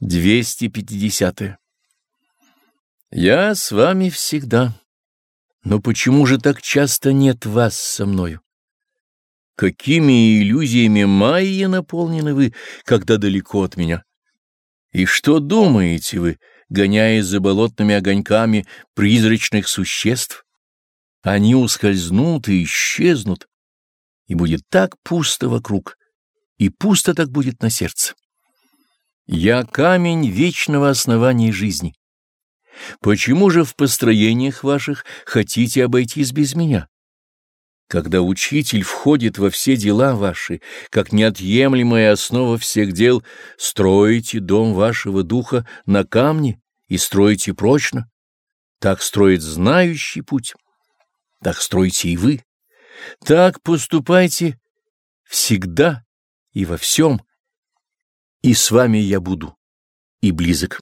250. -е. Я с вами всегда. Но почему же так часто нет вас со мною? Какими иллюзиями майя наполнены вы, когда далеко от меня? И что думаете вы, гоняясь за болотными огоньками призрачных существ? Они ускользнут и исчезнут, и будет так пусто вокруг, и пусто так будет на сердце. Я камень вечного основания жизни. Почему же в построениях ваших хотите обойтись без меня? Когда учитель входит во все дела ваши, как неотъемлемая основа всех дел, строите дом вашего духа на камне и строите прочно. Так строит знающий путь. Так стройте и вы. Так поступайте всегда и во всем, и с вами я буду, и близок.